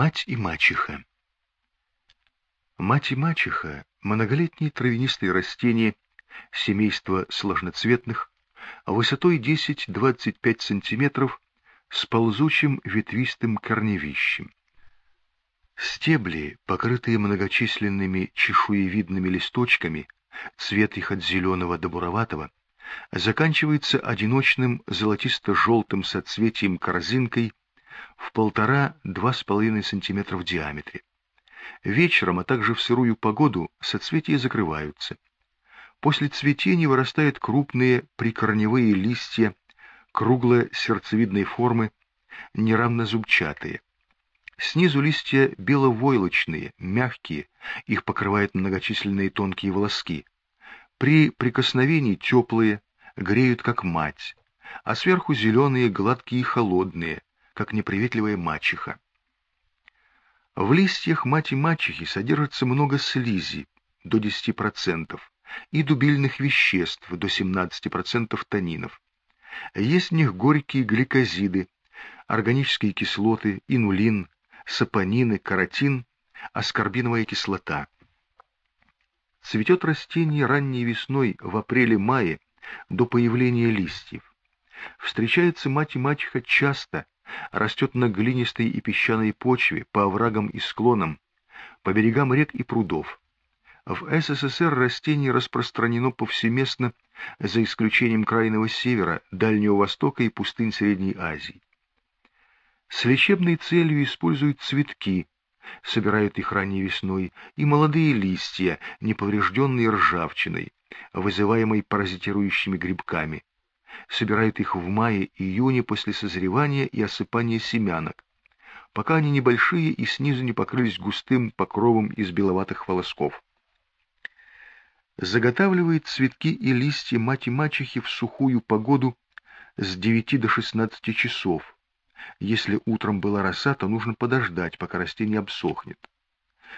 Мать и мачеха. Мать и мачеха – многолетние травянистые растения семейства сложноцветных, высотой 10-25 см с ползучим ветвистым корневищем. Стебли, покрытые многочисленными чешуевидными листочками, цвет их от зеленого до буроватого, заканчивается одиночным золотисто-желтым соцветием корзинкой в полтора-два с половиной сантиметра в диаметре. Вечером, а также в сырую погоду, соцветия закрываются. После цветения вырастают крупные прикорневые листья кругло-сердцевидной формы, неравнозубчатые. Снизу листья беловойлочные, мягкие, их покрывают многочисленные тонкие волоски. При прикосновении теплые, греют как мать, а сверху зеленые, гладкие и холодные, как неприветливая мачеха. В листьях мать и мачехи содержится много слизи, до 10%, и дубильных веществ, до 17% танинов. Есть в них горькие гликозиды, органические кислоты, инулин, сапонины, каротин, аскорбиновая кислота. Цветет растение ранней весной в апреле-мае до появления листьев. Встречается мать и мачеха часто, растет на глинистой и песчаной почве, по оврагам и склонам, по берегам рек и прудов. В СССР растение распространено повсеместно, за исключением Крайнего Севера, Дальнего Востока и пустынь Средней Азии. С лечебной целью используют цветки, собирают их ранней весной, и молодые листья, неповрежденные ржавчиной, вызываемой паразитирующими грибками, собирают их в мае-июне после созревания и осыпания семянок, пока они небольшие и снизу не покрылись густым покровом из беловатых волосков. Заготавливает цветки и листья мать и мачехи в сухую погоду с 9 до 16 часов. Если утром была роса, то нужно подождать, пока растение обсохнет.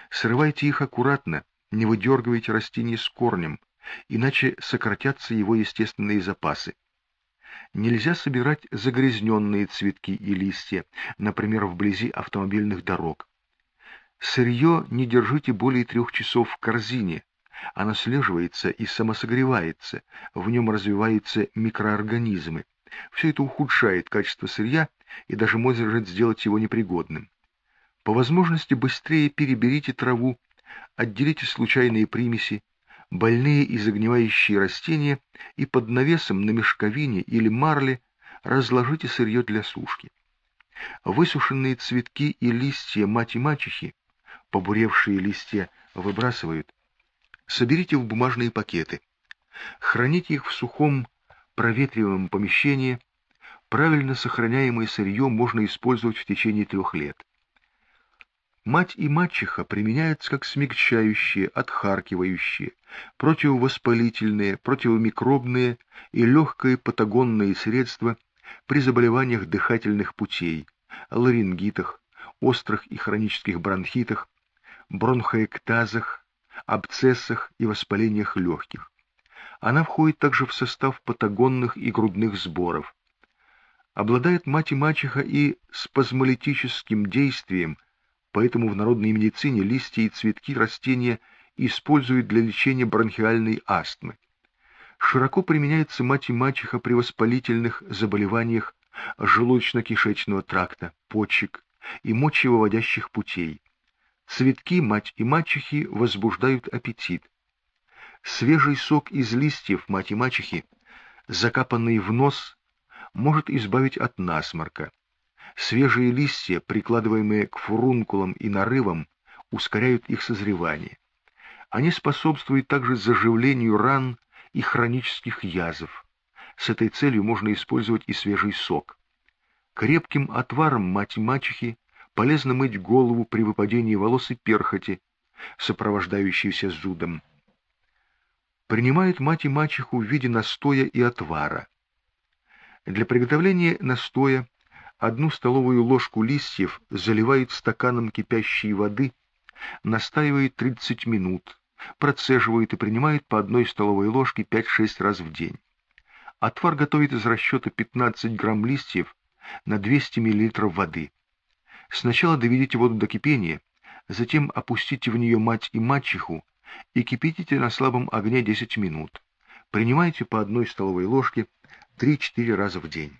Срывайте их аккуратно, не выдергивайте растение с корнем, иначе сократятся его естественные запасы. Нельзя собирать загрязненные цветки и листья, например, вблизи автомобильных дорог. Сырье не держите более трех часов в корзине. Оно слеживается и самосогревается, в нем развиваются микроорганизмы. Все это ухудшает качество сырья и даже может сделать его непригодным. По возможности быстрее переберите траву, отделите случайные примеси, больные и загнивающие растения и под навесом на мешковине или марле разложите сырье для сушки. Высушенные цветки и листья мать и мачехи, побуревшие листья выбрасывают, соберите в бумажные пакеты. Храните их в сухом проветриваемом помещении. Правильно сохраняемое сырье можно использовать в течение трех лет. Мать и мачеха применяются как смягчающие, отхаркивающие, противовоспалительные, противомикробные и легкие патагонные средства при заболеваниях дыхательных путей, ларингитах, острых и хронических бронхитах, бронхоэктазах, абсцессах и воспалениях легких. Она входит также в состав патагонных и грудных сборов. Обладает мать и мачеха и спазмолитическим действием – поэтому в народной медицине листья и цветки растения используют для лечения бронхиальной астмы. Широко применяется мать и мачеха при воспалительных заболеваниях желудочно-кишечного тракта, почек и мочевыводящих путей. Цветки мать и мачехи возбуждают аппетит. Свежий сок из листьев мать и мачехи, закапанный в нос, может избавить от насморка. Свежие листья, прикладываемые к фурункулам и нарывам, ускоряют их созревание. Они способствуют также заживлению ран и хронических язв. С этой целью можно использовать и свежий сок. Крепким отваром мать-мачехи полезно мыть голову при выпадении волос и перхоти, сопровождающейся зудом. Принимают мать и мачеху в виде настоя и отвара. Для приготовления настоя Одну столовую ложку листьев заливают стаканом кипящей воды, настаивают 30 минут, процеживают и принимают по одной столовой ложке 5-6 раз в день. Отвар готовит из расчета 15 грамм листьев на 200 мл воды. Сначала доведите воду до кипения, затем опустите в нее мать и мачеху и кипятите на слабом огне 10 минут. Принимайте по одной столовой ложке 3-4 раза в день.